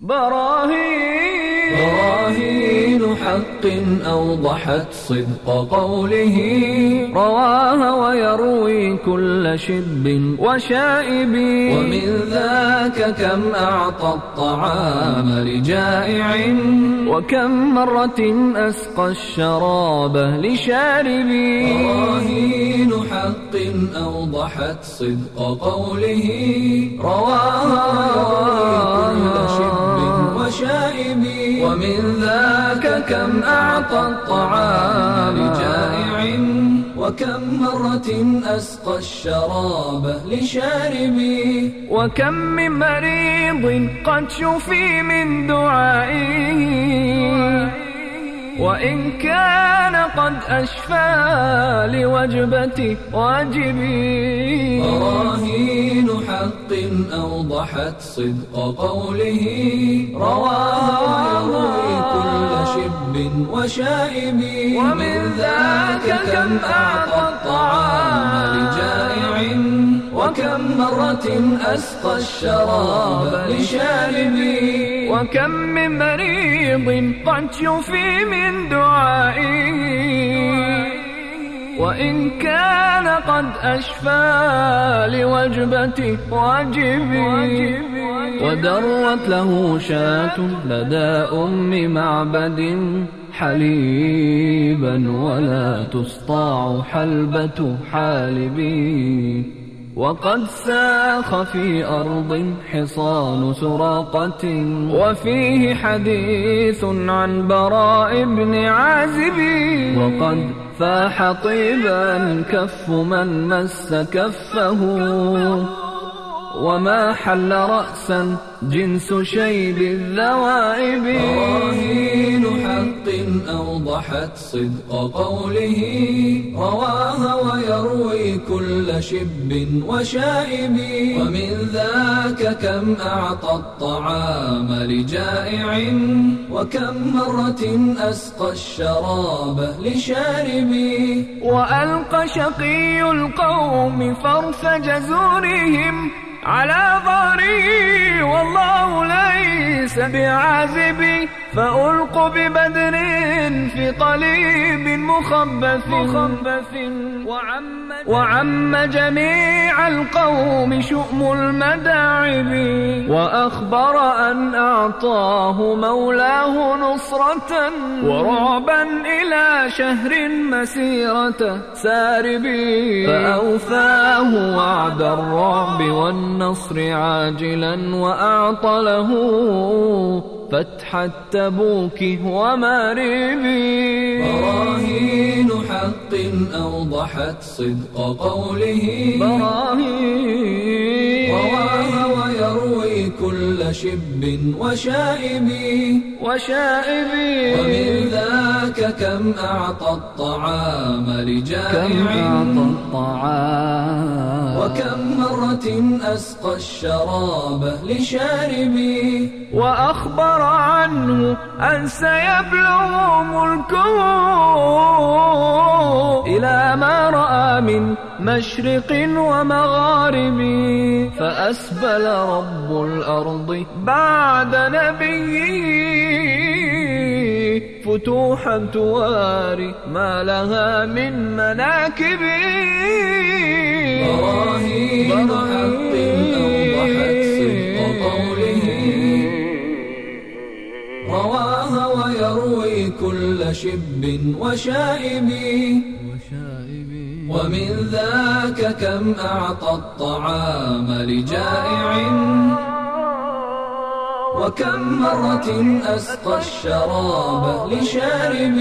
براهين. براهين حق أوضحت صدق قوله. رواها ويروي كل شب وشائب. ومن ذاك كم أعطى الطعام لجائع. وكم مرة أسقى الشراب لشارب. براهين حق أوضحت صدق قوله. رواها ويروي كل شب وشائب ومن ذاك كم أعطى الطعام لجائع وكم مرة أسقى الشراب لشارب وكم من مريض قد شفي من دعائه. وإن كان قد أشفى لوجبة واجبي براهين حق أوضحت صدق قوله. رواه كل شب وشائب. ومن ذاك كم أعطى الطعام لجائع وكم مرة أسقى الشراب لشاربي وكم من مريض قد شفي من دعائه. وإن كان قد أشفى لوجبة واجبي ودرت له شاة لدى أم معبد حليبا ولا تسطاع حلبة حالبي. وقد ساخ في أرض حصان سراقة وفيه حديث عن براء بن عازب وقد فاح طيبا كف من مس كفه وما حل رأسا جنس شيب الذوائب. أوضحت صدق قوله رواها ويروي كل شب وشائب. ومن ذاك كم أعطى الطعام لجائع وكم مرة أسقى الشراب لشارب. وألقى شقي القوم فرث جزورهم على ظهري والله ليس بعازبي فألق ببدر في قليب مخبث, مخبث وعم, وعم جميع القوم شؤم المداعب وأخبر أن أعطاه مولاه نصرة ورعبا إلى شهر مسيرة ساربي فأوفاه وعد الرعب والنصر عاجلا وأعطى له فتح التبوك وماربي براهين حق أوضحت صدق قوله. براهين. رواها ويروي كل شب وشائب وشائب ومن ذاك كم أعطى الطعام لجائع كم أعطى الطعام؟ وكم مرة أسقى الشراب لشارب وأخبر عنه أن سيبلغ ملكه إلى ما رأى من مشرق ومغارب. فأسبل رب الأرض بعد نبيه. فتوحا تواري ما لها من مناكب. براهين حق أوضحت صدق قوله. رواها ويروي كل شب وشائب. ومن ذاك كم أعطى الطعام لجائع. وكم مرة أسقى الشراب لشارب